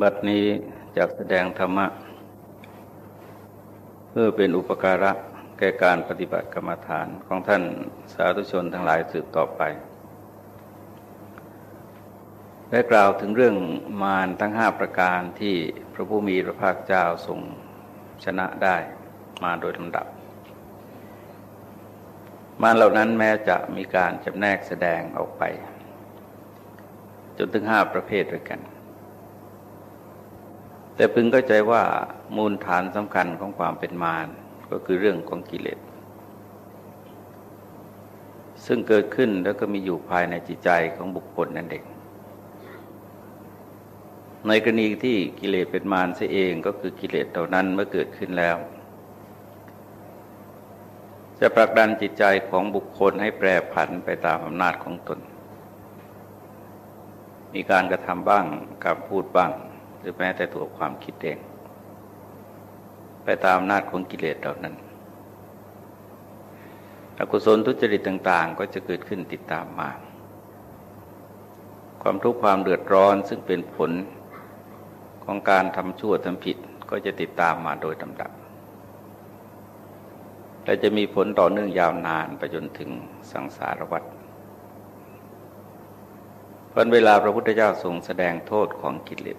บัดนี้จากแสดงธรรมะ เพื่อเป็นอุปการะแก่การปฏิบัติกรรมฐานของท่านสาธุชนทั้งหลายสืบต่อไป ได้กล่าวถึงเรื่องมารทั้งห้าประการที่พระผู้มีพระภาคเจ้าทรงชนะได้มาโดยลำดับ มารเหล่านั้นแม้จะมีการจำแนกแสดงออกไป จนถึงห้าประเภทด้วยกัน แต่พึงเข้าใจว่ามูลฐานสำคัญของความเป็นมารก็คือเรื่องของกิเลส ซึ่งเกิดขึ้นแล้วก็มีอยู่ภายในจิตใจของบุคคลนั่นเองในกรณีที่กิเลสเป็นมารเสียเองก็คือกิเลสเหล่านั้นเมื่อเกิดขึ้นแล้ว จะผลักดันจิตใจของบุคคลให้แปรผันไปตามอำนาจของตน มีการกระทำบ้างการพูดบ้าง หรือแม้แต่ตัวความคิดเอง ไปตามอำนาจของกิเลสเหล่านั้น อกุศลทุจริตต่าง ๆ ก็จะเกิดขึ้นติดตามมา ความทุกข์ความเดือดร้อนซึ่งเป็นผลของการทำชั่วทำผิดก็จะติดตามมาโดยลำดับและจะมีผลต่อเนื่องยาวนานไปจนถึงสังสารวัฏวันเวลาพระพุทธเจ้าทรงแสดงโทษของกิเลส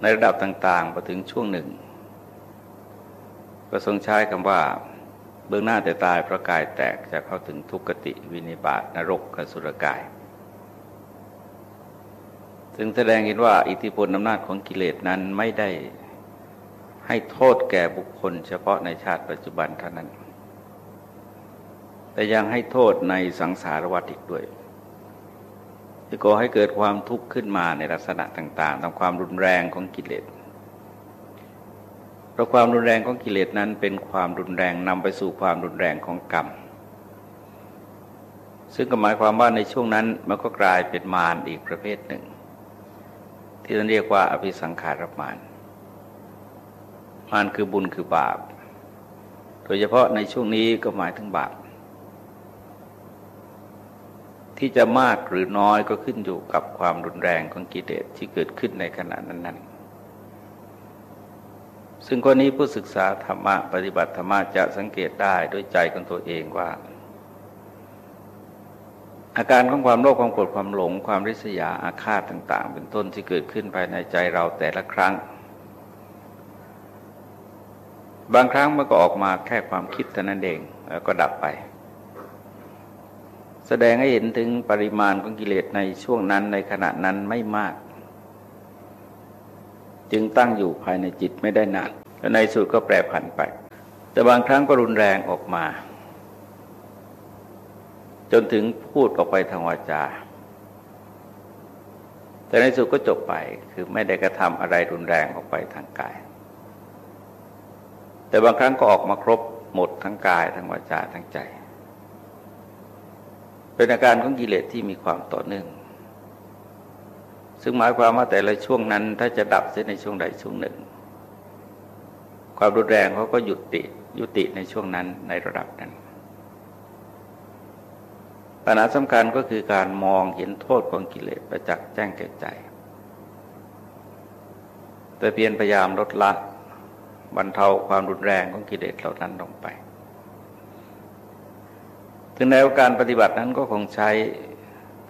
ในระดับต่างๆพอถึงช่วงหนึ่ง ก็ทรงใช้คำว่า เบื้องหน้าแต่ตายพระกายแตกจะเข้าถึงทุกขติวินิบาตนรกกสุรกาย ซึ่งแสดงเห็นว่าอิทธิพลอำนาจของกิเลสนั้นไม่ได้ให้โทษแก่บุคคล เฉพาะในชาติปัจจุบันเท่านั้น แต่ยังให้โทษในสังสารวัฏอีกด้วย จะก่อให้เกิดความทุกข์ขึ้นมาในลักษณะต่าง ๆ ตามความรุนแรงของกิเลสเพราะความรุนแรงของกิเลสนั้นเป็นความรุนแรงนำไปสู่ความรุนแรงของกรรม ซึ่งก็หมายความว่าในช่วงนั้นมันก็กลายเป็นมารอีกประเภทหนึ่ง ที่เราเรียกว่าอภิสังขารมานมานคือบุญคือบาป โดยเฉพาะในช่วงนี้ก็หมายถึงบาป ที่จะมากหรือน้อยก็ขึ้นอยู่กับความรุนแรงของกิเลสที่เกิดขึ้นในขณะนั้น ๆ ซึ่งคนนี้ผู้ศึกษาธรรมะปฏิบัติธรรมะจะสังเกตได้ด้วยใจของตัวเองว่า อาการของความโลภความโกรธความหลง ความริษยาอาฆาตต่าง ๆ เป็นต้นที่เกิดขึ้นภายในใจเราแต่ละครั้ง บางครั้งมันก็ออกมาแค่ความคิดเท่านั้นเองแล้วก็ดับไป แสดงให้เห็นถึงปริมาณของกิเลสในช่วงนั้นในขณะนั้นไม่มาก จึงตั้งอยู่ภายในจิตไม่ได้นานและในสุดก็แปรผันไป แต่บางครั้งก็รุนแรงออกมา จนถึงพูดออกไปทางวาจา แต่ในสุดก็จบไปคือไม่ได้กระทำอะไรรุนแรงออกไปทางกาย แต่บางครั้งก็ออกมาครบหมดทั้งกายทั้งวาจาทั้งใจ เป็นอาการของกิเลสที่มีความต่อเนื่อง ซึ่งหมายความว่าแต่ละช่วงนั้น ถ้าจะดับเสียในช่วงใดช่วงหนึ่ง ความรุนแรงเขาก็หยุดติยุติในช่วงนั้นในระดับนั้น ปัญหาสำคัญก็คือการมองเห็นโทษของกิเลสประจักษ์แจ้งแก่ใจ แต่เพียรพยายามลดละบรรเทาความรุนแรงของกิเลสเหล่านั้นลงไป ถึงแนวการปฏิบัตินั้นก็คงใช้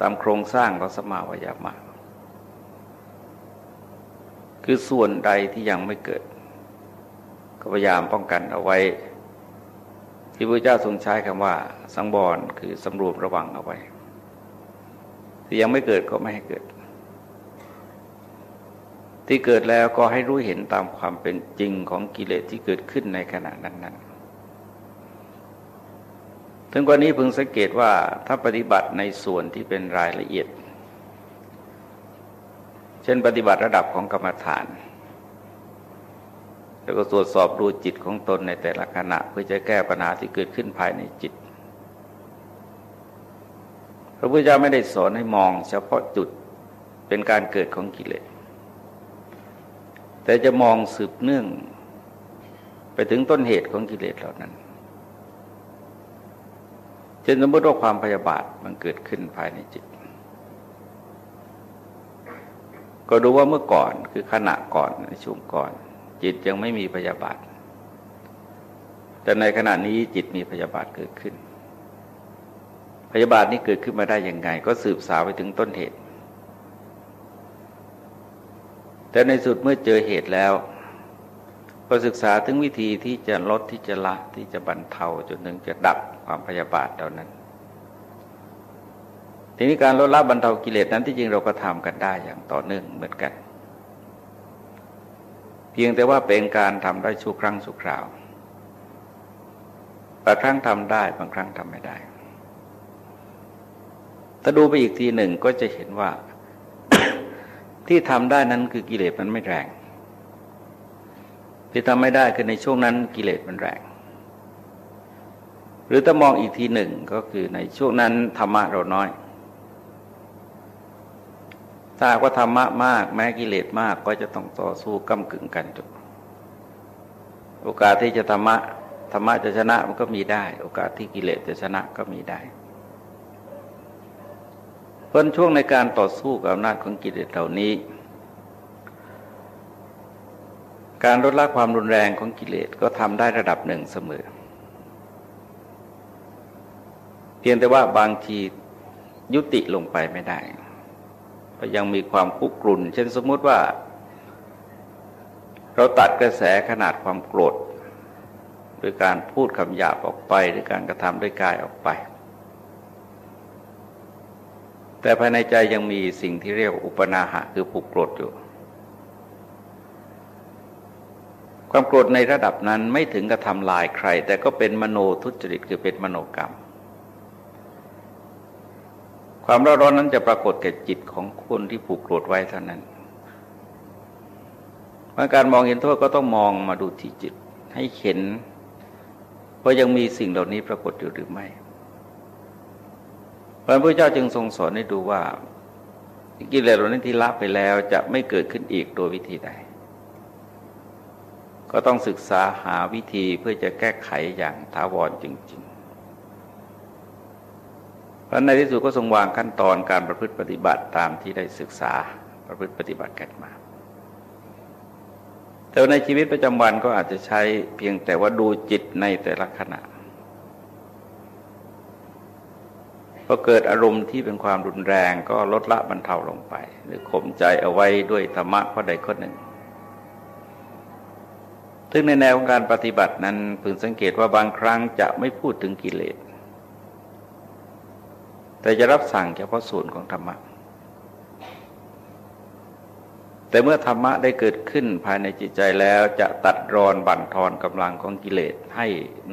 ตามโครงสร้างของสมาวยามะคือส่วนใดที่ยังไม่เกิด ก็พยายามป้องกันเอาไว้ ที่พระเจ้าทรงใช้คำว่า สังบรคือสำรวมระวังเอาไว้ ที่ยังไม่เกิดก็ไม่ให้เกิด ที่เกิดแล้วก็ให้รู้เห็นตามความเป็นจริงของกิเลสที่เกิดขึ้นในขณะนั้นๆ ถึงกว่านี้พึงสังเกตว่าถ้าปฏิบัติในส่วนที่เป็นรายละเอียด เช่นปฏิบัติระดับของกรรมฐาน แล้วก็ตรวจสอบดูจิตของตนในแต่ละขณะเพื่อจะแก้ปัญหาที่เกิดขึ้นภายในจิต พระพุทธเจ้าไม่ได้สอนให้มองเฉพาะจุดเป็นการเกิดของกิเลส แต่จะมองสืบเนื่องไปถึงต้นเหตุของกิเลสเหล่านั้น ช่นสมมติว่าความพยาบาทมันเกิดขึ้นภายในจิต ก็ดูว่าเมื่อก่อนคือขณะก่อนในช่วงก่อน จิตยังไม่มีพยาบาท แต่ในขณะนี้จิตมีพยาบาทเกิดขึ้น พยาบาทนี้เกิดขึ้นมาได้ยังไง ก็สืบสาวไปถึงต้นเหตุ แต่ในสุดเมื่อเจอเหตุแล้ว ก็ศึกษาถึงวิธีที่จะลดที่จะละที่จะบรรเทาจนถึงจะดับความพยาบาทเหล่านั้น ทีนี้การลดละบรรเทากิเลสนั้นที่จริงเราก็ทำกันได้อย่างต่อเนื่องเหมือนกัน เพียงแต่ว่าเป็นการทำได้ชั่วครั้งชั่วคราวบางครั้งทำได้บางครั้งทำไม่ได้ ถ้าดูไปอีกทีหนึ่งก็จะเห็นว่า ที่ทำได้นั้นคือกิเลสมันไม่แรง ที่ทำไม่ได้คือในช่วงนั้นกิเลสมันแรง หรือถ้ามองอีกทีหนึ่งก็คือในช่วงนั้นธรรมะเราน้อย ถ้าว่าธรรมะมากแม้กิเลสมากก็จะต้องต่อสู้กำกึ่งกันจุโอกาสที่จะธรรมะธรรมะจะชนะมันก็มีได้ โอกาสที่กิเลสจะชนะก็มีได้เพราะช่วงในการต่อสู้กับอำนาจของกิเลสเหล่านี้ การลดละความรุนแรงของกิเลสก็ทำได้ระดับหนึ่งเสมอ เพียงแต่ว่าบางทียุติลงไปไม่ได้เพราะยังมีความคุกรุ่น เช่นสมมติว่า เราตัดกระแสขนาดความโกรธโดยการพูดคำหยาบออกไปหรือการกระทำด้วยกายออกไป แต่ภายในใจยังมีสิ่งที่เรียกอุปนาหะคือผูกโกรธอยู่ ความโกรธในระดับนั้นไม่ถึงกับทำลายใคร แต่ก็เป็นมโนทุจริตคือเป็นมโนกรรม ความร้อนร้อนั้นจะปรากฏแก่จิตของคนที่ผูกโกรธไว้เท่านั้นเมื่อการมองเห็นโทษก็ต้องมองมาดูที่จิต ให้เห็นว่ายังมีสิ่งเหล่านี้ปรากฏอยู่หรือไม่พระพุทธเจ้าจึงทรงสอนให้ดูว่ากิเลสเหล่านี้ที่ละไปแล้วจะไม่เกิดขึ้นอีกโดยวิธีใด ก็ต้องศึกษาหาวิธีเพื่อจะแก้ไขอย่างถาวรจริงๆเพราะในที่สุดก็ทรงวางขั้นตอนการประพฤติปฏิบัติตามที่ได้ศึกษาประพฤติปฏิบัติกันมา แต่ในชีวิตประจำวันก็อาจจะใช้เพียงแต่ว่าดูจิตในแต่ละขณะพอเกิดอารมณ์ที่เป็นความรุนแรงก็ลดละบรรเทาลงไป หรือข่มใจเอาไว้ด้วยธรรมะข้อใดข้อหนึ่ง ซึ่งในแนวของการปฏิบัตินั้นพึงสังเกตว่าบางครั้งจะไม่พูดถึงกิเลส แต่จะรับสั่งเฉพาะส่วนของธรรมะ แต่เมื่อธรรมะได้เกิดขึ้นภายในจิตใจแล้วจะตัดรอนบั่นทอนกำลังของกิเลสให้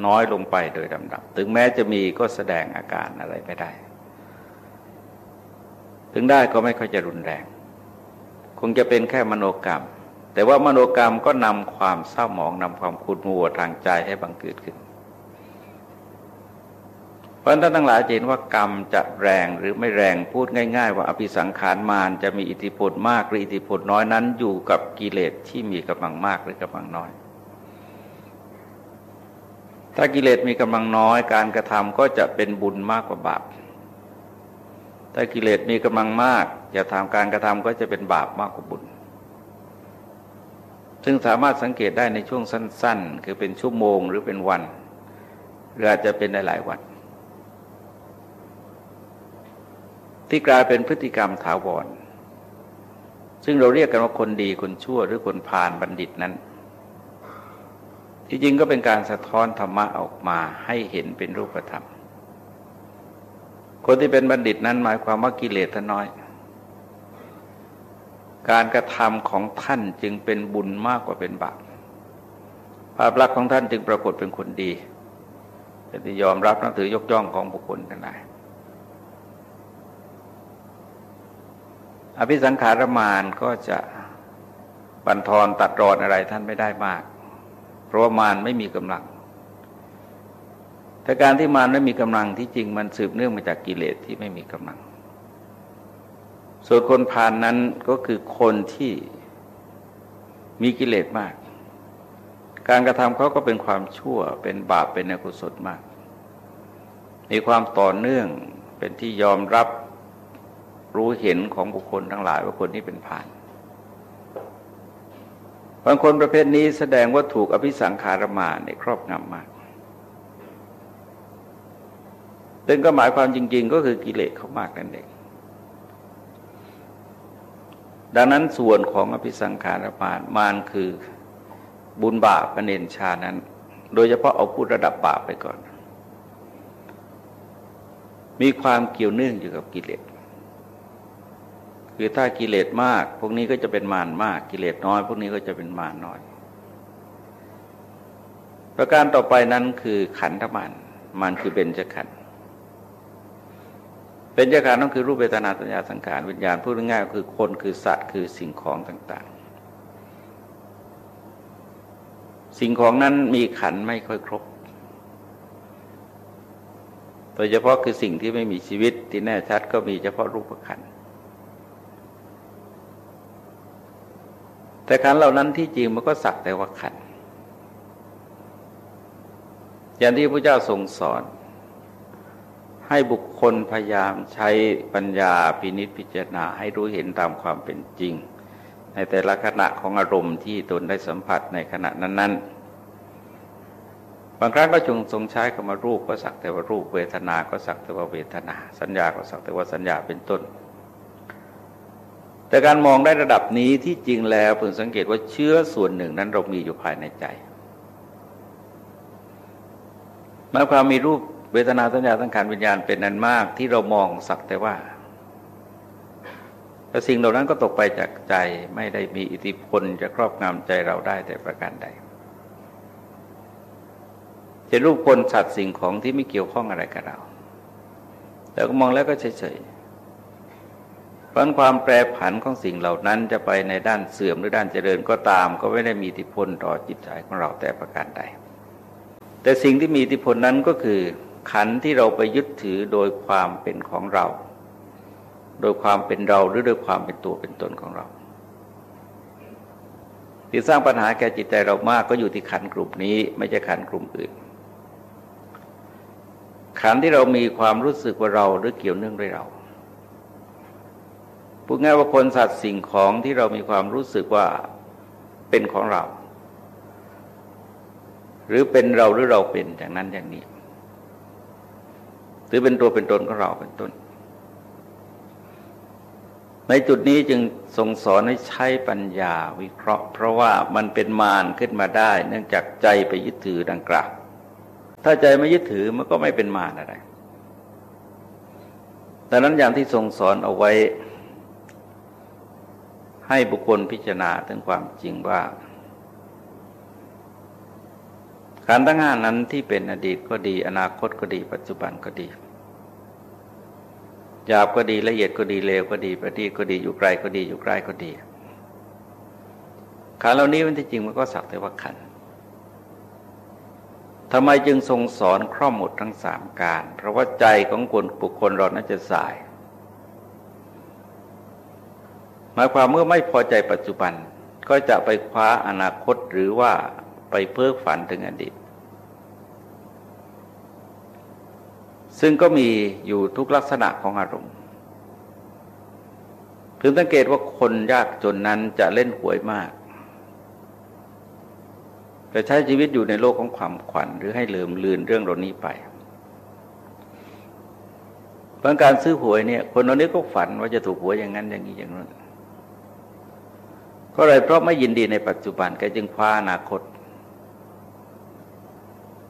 น้อยลงไปโดยลำดับ ถึงแม้จะมีก็แสดงอาการอะไรไม่ได้ ถึงได้ก็ไม่ค่อยจะรุนแรง คงจะเป็นแค่มโนกรรม แต่ว่ามโนกรรมก็นำความเศร้าหมองนำความขุดมัวทางใจให้บังเกิดขึ้น เพราะท่านทั้งหลายเห็นว่ากรรมจะแรงหรือไม่แรงพูดง่าย ๆ ว่าอภิสังขารมารจะมีอิทธิพลมากหรืออิทธิพลน้อยนั้นอยู่กับกิเลสที่มีกำลังมากหรือกำลังน้อยถ้ากิเลสมีกำลังน้อยการกระทำก็จะเป็นบุญมากกว่าบาป ถ้ากิเลสมีกำลังมากจะทำการกระทำก็จะเป็นบาปมากกว่าบุญ ซึ่งสามารถสังเกตได้ในช่วงสั้น ๆ คือเป็นชั่วโมงหรือเป็นวัน หรืออาจจะเป็นหลายวันที่กลายเป็นพฤติกรรมถาวร ซึ่งเราเรียกกันว่าคนดีคนชั่วหรือคนพาลบัณฑิตนั้น ที่จริงก็เป็นการสะท้อนธรรมะออกมาให้เห็นเป็นรูปธรรม คนที่เป็นบัณฑิตนั้นหมายความว่ากิเลสท่านน้อย การกระทำของท่านจึงเป็นบุญมากกว่าเป็นบาปภาพลักษณ์ของท่านจึงปรากฏเป็นคนดีเป็นที่ยอมรับนับถือยกย่องของบุคคลทั้งหลายอภิสังขารมานก็จะบันทอนตัดรอนอะไรท่านไม่ได้มาก เพราะว่ามานไม่มีกำลัง แต่การที่มารไม่มีกำลังที่จริงมันสืบเนื่องมาจากกิเลสที่ไม่มีกำลัง ส่วนคนผ่านนั้นก็คือคนที่มีกิเลสมาก การกระทำเขาก็เป็นความชั่ว เป็นบาป เป็นอกุศลมาก มีความต่อเนื่องเป็นที่ยอมรับรู้เห็นของบุคคลทั้งหลายว่าคนนี้เป็นผ่านบางคนประเภทนี้แสดงว่าถูกอภิสังขารมาในครอบงำมากซึ่งก็หมายความจริง ๆ ก็คือกิเลสเขามากนั่นเอง ดังนั้นส่วนของอภิสังขารมานมานคือบุญบาปประเนนชานั้น โดยเฉพาะเอาพูดระดับบาปไปก่อน มีความเกี่ยวเนื่องอยู่กับกิเลสคือถ้ากิเลสมาก พวกนี้ก็จะเป็นมารมาก กิเลสน้อย พวกนี้ก็จะเป็นมารน้อย ประการต่อไปนั้นคือขันธมานมันคือเบญจขันธ เป็นจขันธ์นั่นคือรูปเวทนาสัญญาสังขารวิญญาณพูดง่ายๆคือคนคือสัตว์คือสิ่งของต่าง ๆ สิ่งของนั้นมีขันไม่ค่อยครบโดยเฉพาะคือสิ่งที่ไม่มีชีวิตที่แน่ชัดก็มีเฉพาะรูปขันแต่ขันเหล่านั้นที่จริงมันก็สักแต่ว่าขันอย่างที่พระเจ้าทรงสอน ให้บุคคลพยายามใช้ปัญญาพินิจพิจารณาให้รู้เห็นตามความเป็นจริง ในแต่ละขณะของอารมณ์ที่ตนได้สัมผัสในขณะนั้น ๆ บางครั้งก็จงทรงใช้คำว่ารูปก็สักแต่ว่ารูปเวทนา ก็สักแต่ว่าเวทนา สัญญาก็สักแต่ว่าสัญญาเป็นต้น แต่การมองได้ระดับนี้ที่จริงแล้วพึงสังเกตว่าเชื้อส่วนหนึ่งนั้นเรามีอยู่ภายในใจหมายความมีรูป เวทนาสัญญาสังขารวิญญาณเป็นนันมากที่เรามองสักแต่ว่าแต่สิ่งเหล่านั้นก็ตกไปจากใจไม่ได้มีอิทธิพลจะครอบงำใจเราได้แต่ประการใดจะรูปคนสัตว์สิ่งของที่ไม่เกี่ยวข้องอะไรกับเราแต่ก็มองแล้วก็เฉยๆเพราะความแปรผันของสิ่งเหล่านั้นจะไปในด้านเสื่อมหรือด้านเจริญก็ตาม ก็ไม่ได้มีอิทธิพลต่อจิตใจของเราแต่ประการใด แต่สิ่งที่มีอิทธิพลนั้นก็คือ ขันที่เราไปยึดถือโดยความเป็นของเรา โดยความเป็นเราหรือโดยความเป็นตัวเป็นตนของเรา ที่สร้างปัญหาแก่จิตใจเรามากก็อยู่ที่ขันกลุ่มนี้ ไม่ใช่ขันกลุ่มอื่น ขันที่เรามีความรู้สึกว่าเราหรือเกี่ยวเนื่องด้วยเราพูดง่ายว่าคนสัตว์สิ่งของที่เรามีความรู้สึกว่าเป็นของเรา หรือเป็นเราหรือเราเป็นอย่างนั้นอย่างนี้ หรือเป็นตัวเป็นตนของเราเป็นต้น ในจุดนี้จึงทรงสอนให้ใช้ปัญญาวิเคราะห์ เพราะว่ามันเป็นมารขึ้นมาได้ เนื่องจากใจไปยึดถือดังกล่าวถ้าใจไม่ยึดถือมันก็ไม่เป็นมารอะไรดังนั้นอย่างที่ทรงสอนเอาไว้ ให้บุคคลพิจารณาถึงความจริงว่า การตั้งงานนั้นที่เป็นอดีตก็ดี อนาคตก็ดี ปัจจุบันก็ดีหยาบก็ดีละเอียดก็ดีเลวก็ดีประดีก็ดีอยู่ไกลก็ดีอยู่ใกล้ก็ดีขันเหล่านี้มันที่จริงมันก็สักแต่ว่าขันทำไมจึงทรงสอนครอบหมดทั้งสามการ เพราะว่าใจของคนบุคคลเรานั้นจะสาย หมายความเมื่อไม่พอใจปัจจุบันก็จะไปคว้าอนาคตหรือว่า ไปเพ้อฝันถึงอดีต ซึ่งก็มีอยู่ทุกลักษณะของอารมณ์พึงสังเกตว่าคนยากจนนั้นจะเล่นหวยมากจะใช้ชีวิตอยู่ในโลกของความขวัญหรือให้เลืมลืนเรื่องเหล่านี้ไปเพราะการซื้อหวยเนี่ย คนเหล่านี้ก็ฝันว่าจะถูกหวยอย่างนั้นอย่างนี้อย่างนั้นก็เลยเพราะไม่ยินดีในปัจจุบันแกจึงคว้าอนาคต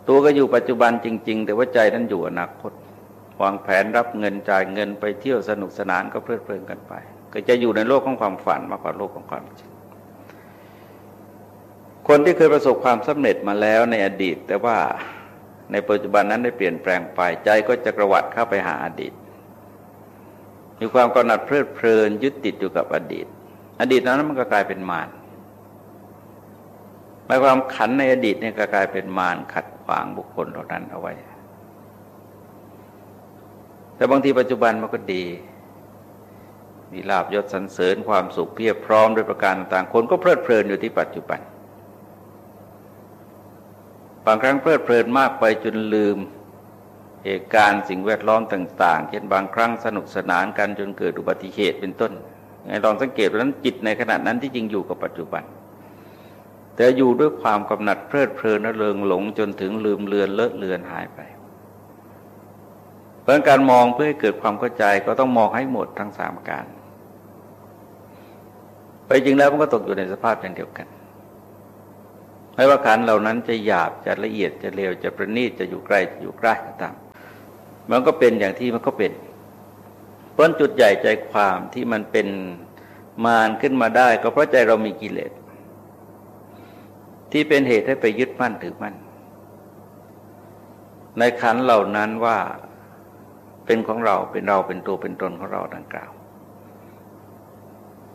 ตัวก็อยู่ปัจจุบันจริง ๆ แต่ว่าใจนั้นอยู่อนาคต วางแผนรับเงินจ่ายเงินไปเที่ยวสนุกสนานก็เพลิดเพลินกันไป ก็จะอยู่ในโลกของความฝันมากกว่าโลกของความจริง คนที่เคยประสบความสำเร็จมาแล้วในอดีต แต่ว่าในปัจจุบันนั้นได้เปลี่ยนแปลงไปใจก็จะกระวัดเข้าไปหาอดีต มีความกำหนัดเพลิดเพลินยึดติดอยู่กับอดีต อดีตนั้นมันก็กลายเป็นมารหมายความขันในอดีตเนี่ยก็กลายเป็นมารขัด ขวางบุคคลเหล่านั้นเอาไว้ แต่บางทีปัจจุบันมันก็ดี มีลาบยศสรรเสริญความสุขเพียบพร้อมด้วยประการต่างๆ คนก็เพลิดเพลินอยู่ที่ปัจจุบัน บางครั้งเพลิดเพลินมากไปจนลืมเหตุการณ์สิ่งแวดล้อมต่างๆ เช่นบางครั้งสนุกสนานกันจนเกิดอุบัติเหตุเป็นต้นไงลองสังเกตว่านั้นจิตในขณะนั้นที่จริงอยู่กับปัจจุบัน แต่อยู่ด้วยความกำหนัดเพลิดเพลินระเริงหลงจนถึงลืมเลือนเลอะเลือนหายไป เพราะการมองเพื่อให้เกิดความเข้าใจก็ต้องมองให้หมดทั้งสามการ ไปจริงแล้วมันก็ตกอยู่ในสภาพอย่างเดียวกันไม่ว่าขันเหล่านั้นจะหยาบจะละเอียดจะเร็วจะประณีตจะอยู่ใกล้จะอยู่ใกล้ก็ตามมันก็เป็นอย่างที่มันก็เป็นเพราะจุดใหญ่ใจความที่มันเป็นมารขึ้นมาได้ ก็เพราะใจเรามีกิเลส ที่เป็นเหตุให้ไปยึดมั่นถือมั่น ในขันเหล่านั้นว่าเป็นของเราเป็นเราเป็นตัวเป็นตนของเราดังกล่าว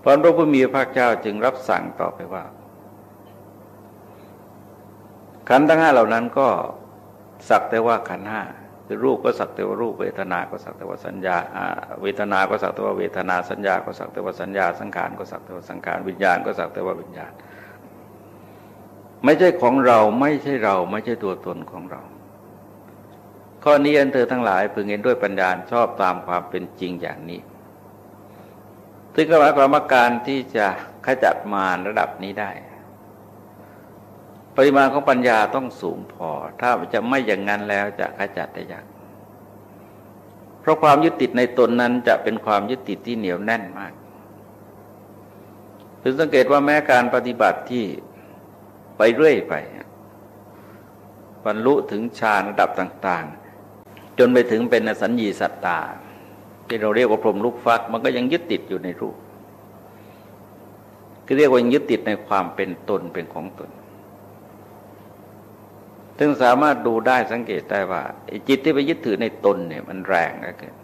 พระพระผู้มีพระเจ้าจึงรับสั่งต่อไปว่า ขันทั้งห้าเหล่านั้นก็สักแต่ว่าขันห้าคือรูปก็สักแต่ว่ารูปเวทนา ก็สักแต่ว่าสัญญาเวทนา ก็สักแต่ว่าเวทนาสัญญา ก็สักแต่ว่าสัญญาสังขารก็สักแต่ว่าสังขารวิญญาณก็สักแต่ว่าวิญญาณ ไม่ใช่ของเราไม่ใช่เรา ไม่ใช่ตัวตนของเรา ข้อนี้อันเธอทั้งหลายพึงเห็นด้วยปัญญาชอบตามความเป็นจริงอย่างนี้ซึ่งก็หมายความว่าการที่จะขจัดมารระดับนี้ได้ ปริมาณของปัญญาต้องสูงพอ ถ้าจะไม่อย่างนั้นแล้วจะขจัดได้ยากเพราะความยึดติดในตนนั้นจะเป็นความยึดติดที่เหนียวแน่นมากถึงสังเกตว่าแม้การปฏิบัติที่ ไปเรื่อยไปบรรลุถึงฌานระดับต่าง ๆ จนไปถึงเป็นสัญญีสัตตา ที่เราเรียกว่าพรมลูกฟัก มันก็ยังยึดติดอยู่ในรูปคือเรียกว่ายึดติดในความเป็นตนเป็นของตนถึงสามารถดูได้สังเกตได้ว่าจิตที่ไปยึดถือในตนเนี่ยมันแรงนะเกิน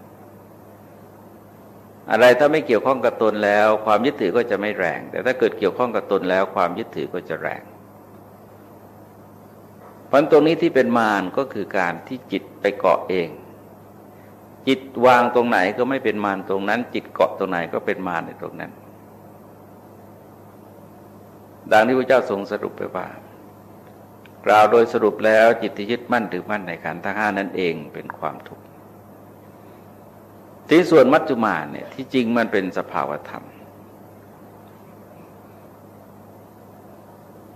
อะไรถ้าไม่เกี่ยวข้องกับตนแล้ว ความยึดถือก็จะไม่แรง แต่ถ้าเกิดเกี่ยวข้องกับตนแล้ว ความยึดถือก็จะแรง พราะตรงนี้ที่เป็นมารก็คือการที่จิตไปเกาะเอง จิตวางตรงไหนก็ไม่เป็นมารตรงนั้น จิตเกาะตรงไหนก็เป็นมารในตรงนั้น ดังที่พระเจ้าทรงสรุปไปว่ากล่าวโดยสรุปแล้วจิตที่ยึดมั่นถือมั่นในขันธ์ทั้งห้านั่นเองเป็นความทุกข์ที่ส่วนมัจจุมาเนี่ยที่จริงมันเป็นสภาวธรรม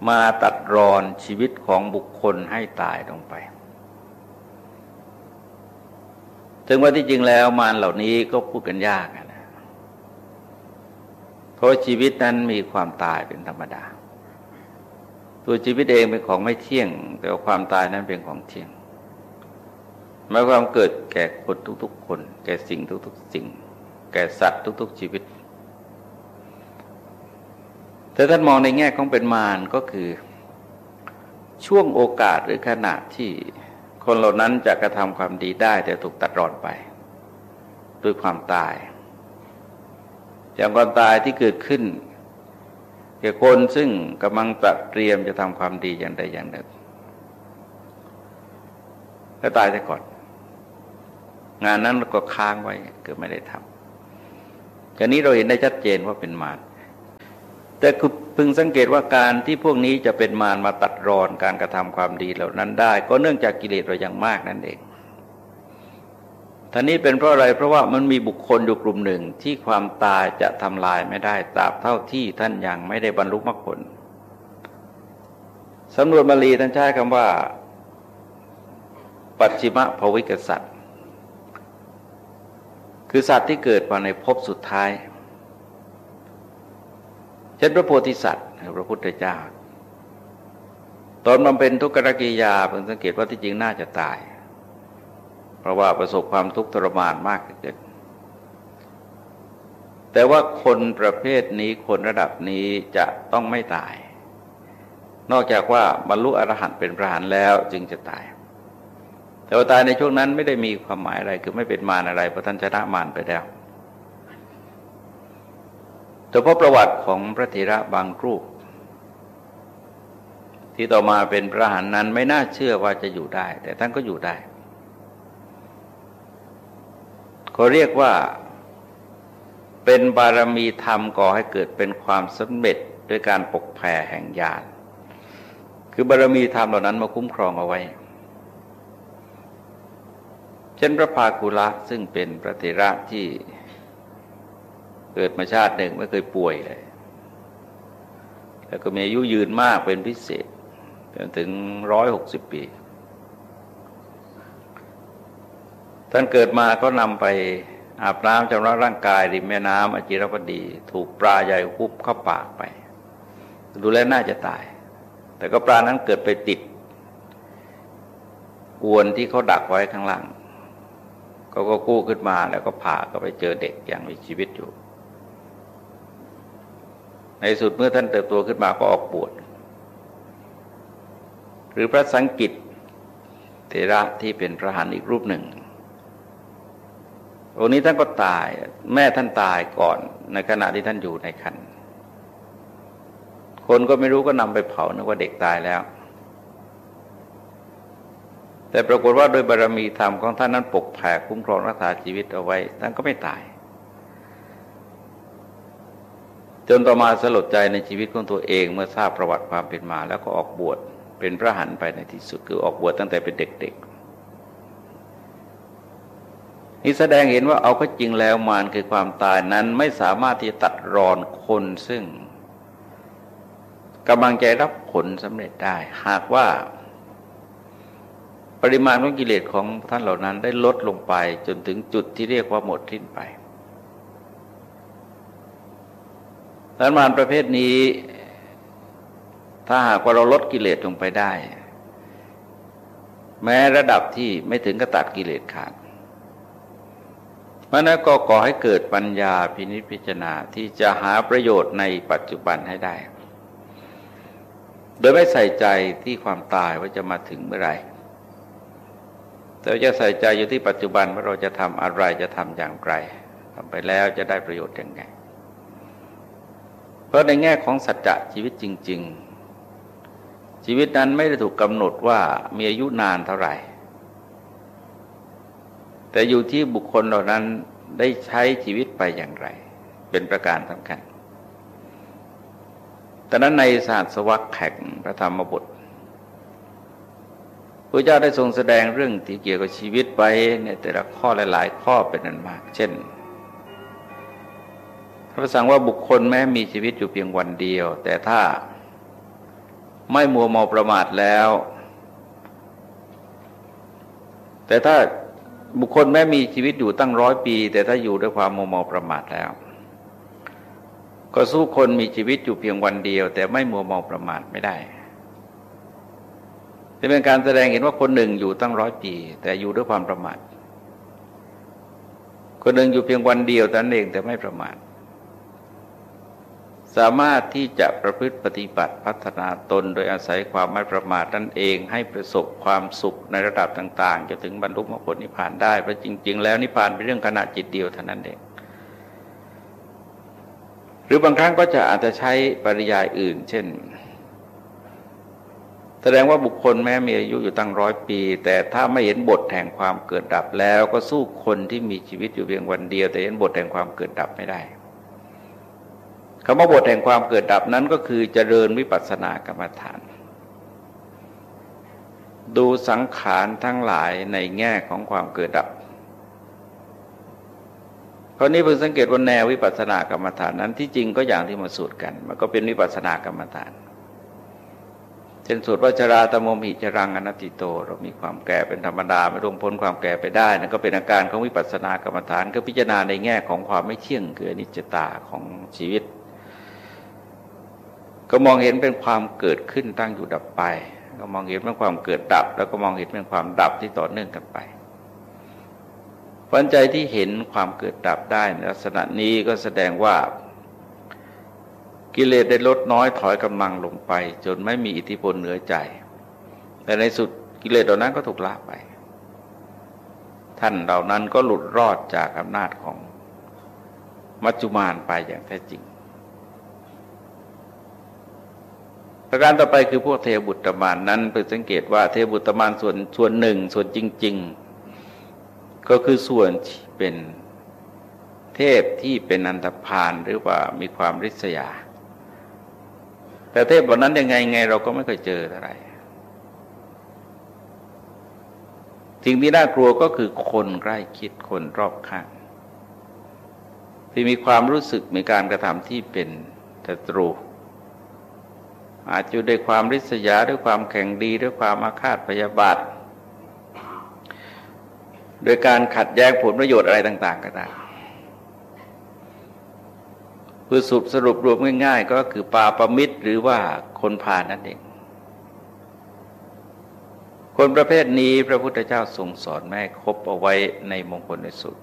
มาตัดรอนชีวิตของบุคคลให้ตายลงไป ถึงว่าที่จริงแล้วมารเหล่านี้ก็พูดกันยากนะ เพราะชีวิตนั้นมีความตายเป็นธรรมดา ตัวชีวิตเองเป็นของไม่เที่ยง แต่ว่าความตายนั้นเป็นของเที่ยงหมายความเกิดแก่คนทุกๆคน แก่สิ่งทุกๆ สิ่ง แก่สัตว์ทุก ๆ ชีวิต แต่ท่านมองในแง่ของเป็นมารก็คือช่วงโอกาสหรือขณะที่คนเหล่านั้นจะกระทำความดีได้ แต่ถูกตัดรอนไป ด้วยความตาย อย่างความตายที่เกิดขึ้นแก่คนซึ่งกำลังตัดเตรียมจะทำความดีอย่างใดอย่างหนึ่งแล้วตายซะก่อน งานนั้นก็ค้างไว้เกิดไม่ได้ทำทีนี้เราเห็นได้ชัดเจนว่าเป็นมาร แต่พึงสังเกตว่าการที่พวกนี้จะเป็นมารมาตัดรอนการกระทำความดีเหล่านั้นได้ ก็เนื่องจากกิเลสเราอย่างมากนั่นเองท่านี้เป็นเพราะอะไร เพราะว่ามันมีบุคคลอยู่กลุ่มหนึ่งที่ความตายจะทำลายไม่ได้ตราบเท่าที่ท่านยังไม่ได้บรรลุมรรคผลสำนวนบาลีท่านใช้คำว่า ปัจฉิมภวิกสัตว์คือสัตว์ที่เกิดมาในภพสุดท้าย ช่นพระโพธิสัตว์พระพุทธเจ้า ตอนมันเป็นทุกขกิยาเพิ่งสังเกตว่าที่จริงน่าจะตาย เพราะว่าประสบความทุกข์ทรมานมากเกินแต่ว่าคนประเภทนี้คนระดับนี้จะต้องไม่ตาย นอกจากว่าบรรลุอรหันต์เป็นพระหันแล้วจึงจะตาย แต่ว่าตายในช่วงนั้นไม่ได้มีความหมายอะไรคือไม่เป็นมารอะไรเพราะท่านชนะมารไปแล้ว แต่เพาะประวัติของพระเถระบางรูป ที่ต่อมาเป็นพระหันนั้นไม่น่าเชื่อว่าจะอยู่ได้ แต่ท่านก็อยู่ได้เขาเรียกว่าเป็นบารมีธรรมก่อให้เกิดเป็นความสำเร็จด้วยการปกแผ่แห่งญาณคือบารมีธรรมเหล่านั้นมาคุ้มครองเอาไว้ เช่นพระภากุละซึ่งเป็นพระเถระที่ เกิดมาชาติหนึ่งไม่เคยป่วยเลย แล้วก็มีอายุยืนมากเป็นพิเศษจนถึงร้อยหกสิบปี ท่านเกิดมาก็นำไปอาบน้ำจำระร่างกายริมแม่น้ำอจิรพดี ถูกปลาใหญ่คุบเข้าปากไป ดูแลน่าจะตาย แต่ก็ปลานั้นเกิดไปติด อวนที่เขาดักไว้ข้างล่างเขาก็กู้ขึ้นมาแล้วก็ผ่าก็ไปเจอเด็กอย่างมีชีวิตอยู่ ในสุดเมื่อท่านเติบโตขึ้นมาก็ออกบวชหรือพระสังกิตเทระที่เป็นพระหันอีกรูปหนึ่งองนี้ท่านก็ตาย แม่ท่านตายก่อนในขณะที่ท่านอยู่ในคันคนก็ไม่รู้ก็นำไปเผานึกว่าเด็กตายแล้ว แต่ปรากฏว่าโดยบารรมีธรรมของท่านนั้นปกแผ่คุ้มครองรักษาชีวิตเอาไว้ท่านก็ไม่ตาย จนต่อมาสลดใจในชีวิตของตัวเองเมื่อทราบประวัติความเป็นมา แล้วก็ออกบวชเป็นพระหันไปในที่สุดคือออกบวชตั้งแต่เป็นเด็กๆนี่แสดงเห็นว่าเอาก็จริงแล้วมารคือความตายนั้นไม่สามารถที่จะตัดรอนคนซึ่งกำลังใจรับผลสำเร็จได้ หากว่า ปริมาณของกิเลสของท่านเหล่านั้นได้ลดลงไปจนถึงจุดที่เรียกว่าหมดทิ้นไป ท่านมารประเภทนี้ ถ้าหากว่าเราลดกิเลสลงไปได้ แม้ระดับที่ไม่ถึงกระตัดกิเลสขาดมันก็ก่อให้เกิดปัญญาพินิจพิจารณาที่จะหาประโยชน์ในปัจจุบันให้ได้ โดยไม่ใส่ใจที่ความตายว่าจะมาถึงเมื่อไหร่แต่จะใส่ใจอยู่ที่ปัจจุบันว่าเราจะทำอะไรจะทำอย่างไรทำไปแล้วจะได้ประโยชน์ยังไง เพราะในแง่ของสัจจะชีวิตจริง ๆ ชีวิตนั้นไม่ได้ถูกกำหนดว่ามีอายุนานเท่าไหร่ แต่อยู่ที่บุคคลเหล่านั้นได้ใช้ชีวิตไปอย่างไร เป็นประการสำคัญแต่นั้นในศาสตร์สวักแข่งพระธรรมบทพระเจ้าได้ทรงแสดงเรื่องที่เกี่ยวกับชีวิตไปในแต่ละข้อหลาย ๆ ข้อเป็นนันมาก เช่น พระสั่งว่าบุคคลแม้มีชีวิตอยู่เพียงวันเดียว แต่ถ้าไม่มัวเมาประมาทแล้ว แต่ถ้าบุคคลแม้มีชีวิตอยู่ตั้งร้อยปี แต่ถ้าอยู่ด้วยความโมโมประมาทแล้ว ก็สู้คนมีชีวิตอยู่เพียงวันเดียว แต่ไม่มัวเมาประมาทไม่ได้จะเป็นการแสดงเห็นว่าคนหนึ่งอยู่ตั้งร้อยปี แต่อยู่ด้วยความประมาทคนหนึ่งอยู่เพียงวันเดียวแต่นั้นเองแต่ไม่ประมาท สามารถที่จะประพฤติปฏิบัติพัฒนาตน โดยอาศัยความไม่ประมาทนั่นเองให้ประสบความสุขในระดับต่างๆจะถึงบรรลุมรรคผลนิพพานได้เพราะจริง ๆ แล้วนิพพานเป็นเรื่องขณะจิตเดียวเท่านั้นเอง หรือบางครั้งก็จะอาจจะใช้ปริยายอื่น เช่น แสดงว่าบุคคลแม้มีอายุอยู่ตั้งร้อยปี แต่ถ้าไม่เห็นบทแห่งความเกิดดับแล้วก็สู้คนที่มีชีวิตอยู่เพียงวันเดียว แต่เห็นบทแห่งความเกิดดับไม่ได้ คำว่าบทแห่งความเกิดดับนั้นก็คือเจริญวิปัสสนากรรมฐาน ดูสังขารทั้งหลายในแง่ของความเกิดดับคราวนี้เพิ่งสังเกตว่าแนววิปัสสนากรรมฐานนั้นที่จริงก็อย่างที่มาสูตรกัน มันก็เป็นวิปัสสนากรรมฐานเช่นสูตรวัชราตมมหิจรังอนัตติโต เรามีความแก่เป็นธรรมดาไม่ร่วงพ้นความแก่ไปได้นั่นก็เป็นอาการของวิปัสสนากรรมฐานก็พิจารณาในแง่ของความไม่เที่ยงคืออนิจจตาของชีวิต ก็มองเห็นเป็นความเกิดขึ้นตั้งอยู่ดับไป ก็มองเห็นเป็นความเกิดดับ แล้วก็มองเห็นเป็นความดับที่ต่อเนื่องกันไปปัญใจที่เห็นความเกิดดับได้ในลักษณะนี้ก็แสดงว่ากิเลสได้ลดน้อยถอยกำลังลงไป จนไม่มีอิทธิพลเหนือใจ แต่ในสุดกิเลสเหล่านั้นก็ถูกละไป ท่านเหล่านั้นก็หลุดรอดจากอำนาจของมัจจุมานไปอย่างแท้จริง ประการต่อไปคือพวกเทบุตรมานนั้นเพื่อสังเกตว่าเทบุตรมานส่วนส่วนหนึ่งส่วนจริง ๆ ก็คือส่วนเป็นเทพที่เป็นอันธพาลหรือว่ามีความริษยา แต่เทพแบบนั้นยังไงไงเราก็ไม่เคยเจออะไรสิ่งที่น่ากลัวก็คือคนใกล้คิดคนรอบข้าง ที่มีความรู้สึกมีการกระทำที่เป็นศัตรู อาจจะด้วยความริษยาด้วยความแข่งดีด้วยความอาฆาตพยาบาทโดยการขัดแย้งผลประโยชน์อะไรต่าง ๆ ก็ได้คือสุบสรุปรวมง่าย ๆ ก็คือปาประมิตรหรือว่าคนผ่านนั่นเอง คนประเภทนี้พระพุทธเจ้าทรงสอนแม่คบเอาไว้ในมงคลในสุด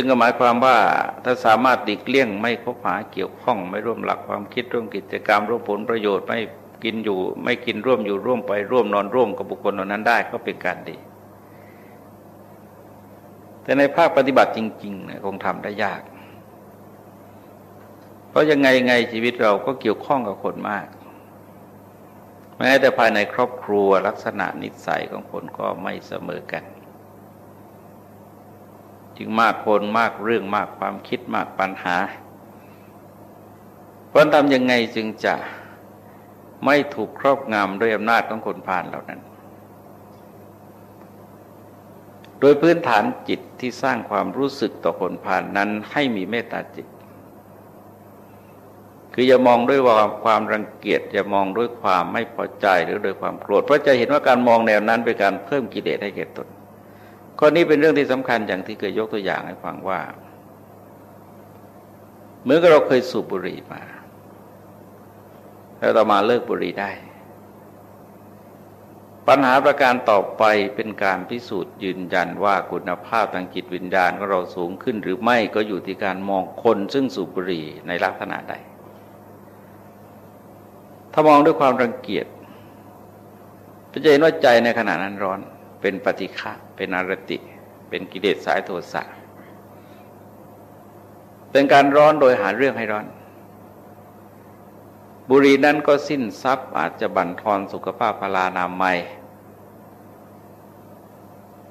ซึ่งก็หมายความว่าถ้าสามารถดิกเลี่ยงไม่คบหาเกี่ยวข้อง ไม่ร่วมหลักความคิดร่วมกิจกรรมร่วมผลประโยชน์ไม่กินอยู่ ไม่กินร่วมอยู่ร่วมไปร่วมนอนร่วมกับบุคคลเหล่านั้นได้ก็เป็นการดี แต่ในภาคปฏิบัติจริงๆคงทำได้ยาก เพราะยังไงไงชีวิตเราก็เกี่ยวข้องกับคนมาก แม้แต่ภายในครอบครัวลักษณะนิสัยของคนก็ไม่เสมอกัน จึงมากคนมากเรื่องมากความคิดมากปัญหาเพราะทำยังไงจึงจะไม่ถูกครอบงำด้วยอำนาจของคนผ่านเหล่านั้น โดยพื้นฐานจิตที่สร้างความรู้สึกต่อคนผ่านนั้นให้มีเมตตาจิต คืออย่ามองด้วยว่าความรังเกียจอย่ามองด้วยความไม่พอใจหรือโดยความโกรธเพราะจะเห็นว่าการมองแนวนั้นเป็นการเพิ่มกิเลสให้แก่ตน ข้อนี้เป็นเรื่องที่สำคัญอย่างที่เคยยกตัวอย่างให้ฟังว่าเมื่อเราเคยสูบบุหรี่มา แล้วต่อมาเลิกบุหรี่ได้ ปัญหาประการต่อไปเป็นการพิสูจน์ยืนยันว่าคุณภาพทางจิตวิญญาณของเราสูงขึ้นหรือไม่ก็อยู่ที่การมองคนซึ่งสูบบุหรี่ในลักษณะใด ถ้ามองด้วยความรังเกียจจะเห็นว่าใจในขณะนั้นร้อน เป็นปฏิฆะเป็นอารติ เป็นกิเลสสายโทสะเป็นการร้อนโดยหาเรื่องให้ร้อน บุรีนั้นก็สิ้นทรัพย์อาจจะบั่นทอนสุขภาพพลานามัย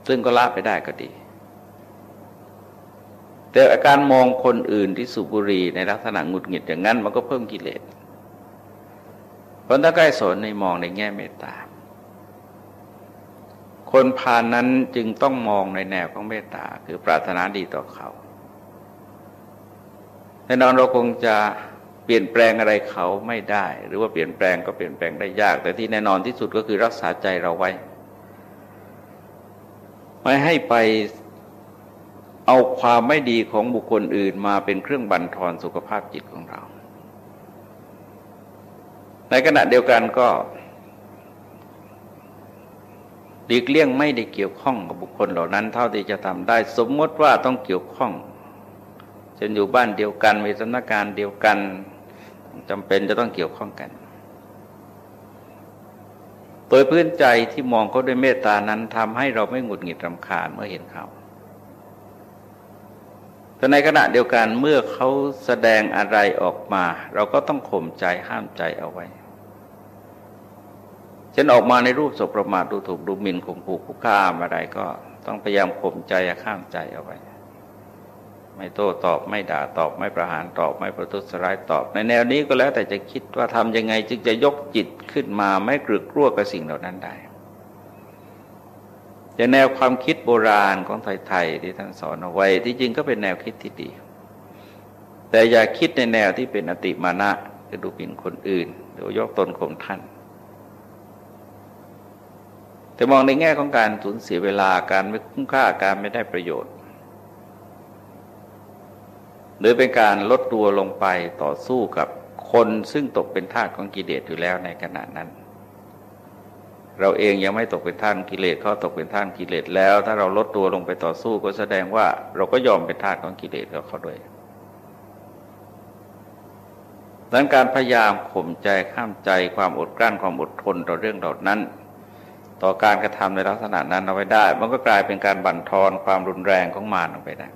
ซึ่งก็ละไปได้ก็ดี แต่อาการมองคนอื่นที่สูบบุรีในลักษณะหงุดหงิดอย่างนั้นมันก็เพิ่มกิเลสเพราะถ้าใกล้สนในมองในแง่เมตตา คนพานนั้นจึงต้องมองในแนวของเมตตาคือปรารถนาดีต่อเขาแน่นอนเราคงจะเปลี่ยนแปลงอะไรเขาไม่ได้ หรือว่าเปลี่ยนแปลงก็เปลี่ยนแปลงได้ยาก แต่ที่แน่นอนที่สุดก็คือรักษาใจเราไว้ ไม่ให้ไปเอาความไม่ดีของบุคคลอื่นมาเป็นเครื่องบั่นทอนสุขภาพจิตของเรา ในขณะเดียวกันก็ หลีกเลี่ยงไม่ได้เกี่ยวข้องกับบุคคลเหล่านั้น เท่าที่จะทำได้ สมมติว่าต้องเกี่ยวข้องจะอยู่บ้านเดียวกันมีสำนักงานเดียวกันจำเป็นจะต้องเกี่ยวข้องกันโดยพื้นใจที่มองเขาด้วยเมตตานั้นทำให้เราไม่หงุดหงิดรำคาญเมื่อเห็นเขาแต่ในขณะเดียวกันเมื่อเขาแสดงอะไรออกมา เราก็ต้องข่มใจห้ามใจเอาไว้ ช่นออกมาในรูปสบประมาทดูถูกดูหมิ่นข่มขู่คุกคามอะไรก็ต้องพยายามข่มใจข้ามใจเอาไว้ ไม่โต้ตอบไม่ด่าตอบไม่ประหารตอบไม่ประทุษร้ายตอบ ในแนวนี้ก็แล้วแต่จะคิดว่าทำยังไงจึงจะยกจิตขึ้นมาไม่กรึกกลัวกับสิ่งเหล่านั้นได้จะแนวความคิดโบราณของไทยๆที่ท่านสอนเอาไว้ ที่จริงก็เป็นแนวคิดที่ดี แต่อย่าคิดในแนวที่เป็นอติมานะคือดูหมิ่นคนอื่นหรือยกตนข่มท่าน แต่มองในแง่ของการสูญเสียเวลาการไม่คุ้มค่าการไม่ได้ประโยชน์ หรือเป็นการลดตัวลงไปต่อสู้กับคนซึ่งตกเป็นทาสของกิเลสอยู่แล้วในขณะนั้น เราเองยังไม่ตกเป็นทาสกิเลสเขาตกเป็นทาสกิเลสแล้ว ถ้าเราลดตัวลงไปต่อสู้ก็แสดงว่า เราก็ยอมเป็นทาสของกิเลสกับเขาด้วยดังการพยายามข่มใจข้ามใจความอดกลั้นความอดทนต่อเรื่องเหล่านั้น ต่อการกระทำในลักษณะนั้นเอาไว้ได้ มันก็กลายเป็นการบั่นทอนความรุนแรงของมารออกไปได้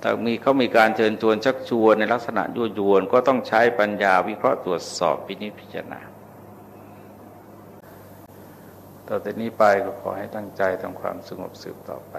แต่มีเขามีการเชิญชวนชักชวนในลักษณะยั่วยวนก็ต้องใช้ปัญญาวิเคราะห์ตรวจสอบพินิจพิจารณาต่อจากนี้ไปก็ขอให้ตั้งใจทำความสงบสืบต่อไป